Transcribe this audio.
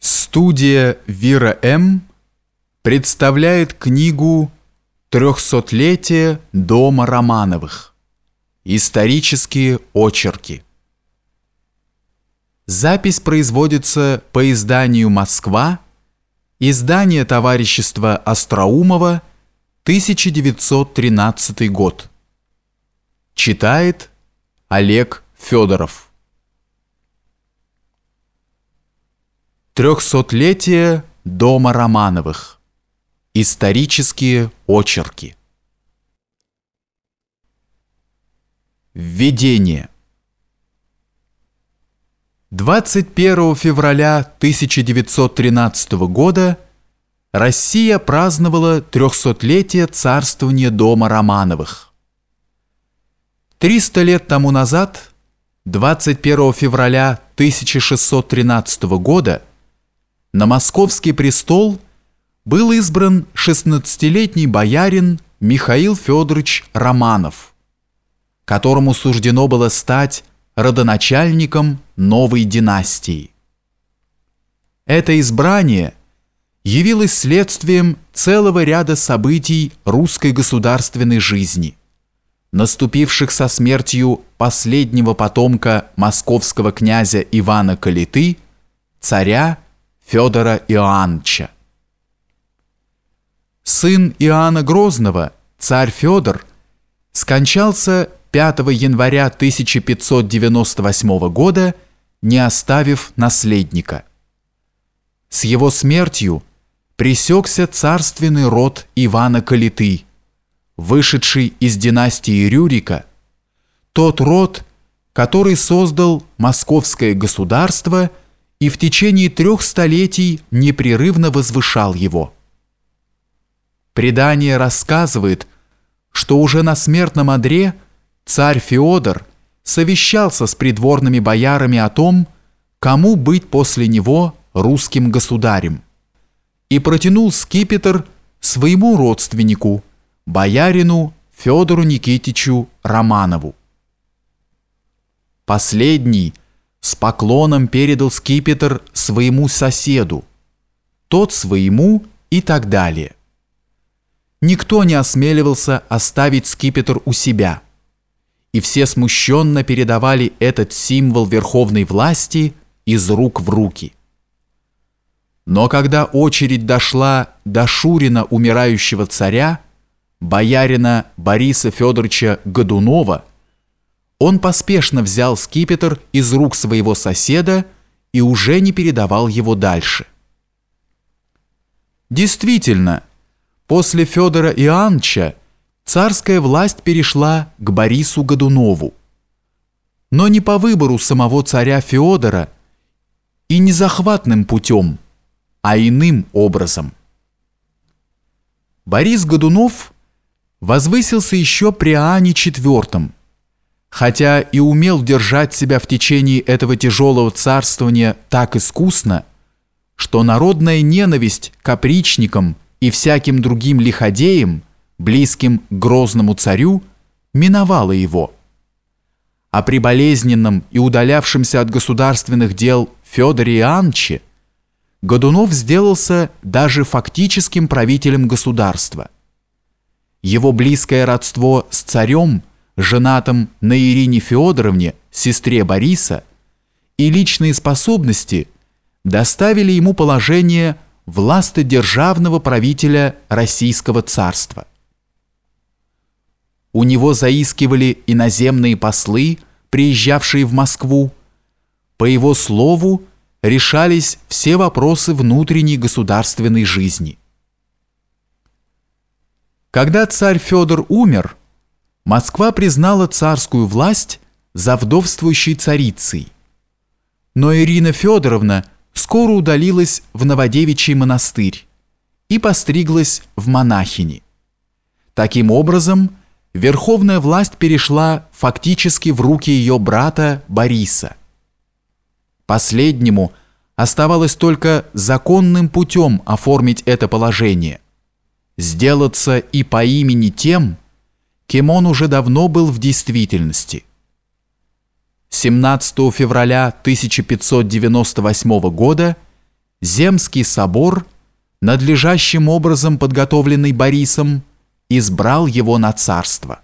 Студия Вира М. представляет книгу «Трехсотлетие дома Романовых. Исторические очерки». Запись производится по изданию «Москва», издание товарищества Остроумова, 1913 год. Читает Олег Федоров. Трехсотлетие дома Романовых. Исторические очерки. Введение. 21 февраля 1913 года Россия праздновала трехсотлетие царствования дома Романовых. 300 лет тому назад, 21 февраля 1613 года, на московский престол был избран 16-летний боярин Михаил Федорович Романов, которому суждено было стать родоначальником новой династии. Это избрание явилось следствием целого ряда событий русской государственной жизни, наступивших со смертью последнего потомка московского князя Ивана Калиты, царя Федора Иоаннча. Сын Иоанна Грозного, царь Федор, скончался 5 января 1598 года, не оставив наследника. С его смертью пресекся царственный род Ивана Калиты, вышедший из династии Рюрика, тот род, который создал московское государство – и в течение трех столетий непрерывно возвышал его. Предание рассказывает, что уже на смертном одре царь Феодор совещался с придворными боярами о том, кому быть после него русским государем, и протянул скипетр своему родственнику, боярину Федору Никитичу Романову. Последний – с поклоном передал скипетр своему соседу, тот своему и так далее. Никто не осмеливался оставить скипетр у себя, и все смущенно передавали этот символ верховной власти из рук в руки. Но когда очередь дошла до Шурина умирающего царя, боярина Бориса Федоровича Годунова, он поспешно взял скипетр из рук своего соседа и уже не передавал его дальше. Действительно, после Федора Иоанновича царская власть перешла к Борису Годунову. Но не по выбору самого царя Феодора и не захватным путем, а иным образом. Борис Годунов возвысился еще при Иоанне IV – хотя и умел держать себя в течение этого тяжелого царствования так искусно, что народная ненависть к опричникам и всяким другим лиходеям, близким к грозному царю, миновала его. А при болезненном и удалявшемся от государственных дел Федоре Иоанновиче Годунов сделался даже фактическим правителем государства. Его близкое родство с царем – женатым на Ирине Федоровне, сестре Бориса, и личные способности доставили ему положение властодержавного правителя Российского царства. У него заискивали иноземные послы, приезжавшие в Москву. По его слову решались все вопросы внутренней государственной жизни. Когда царь Федор умер, Москва признала царскую власть за вдовствующей царицей. Но Ирина Федоровна скоро удалилась в Новодевичий монастырь и постриглась в монахини. Таким образом, верховная власть перешла фактически в руки ее брата Бориса. Последнему оставалось только законным путем оформить это положение, сделаться и по имени тем, кем он уже давно был в действительности. 17 февраля 1598 года Земский собор, надлежащим образом подготовленный Борисом, избрал его на царство.